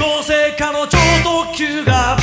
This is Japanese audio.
高性化の超特急が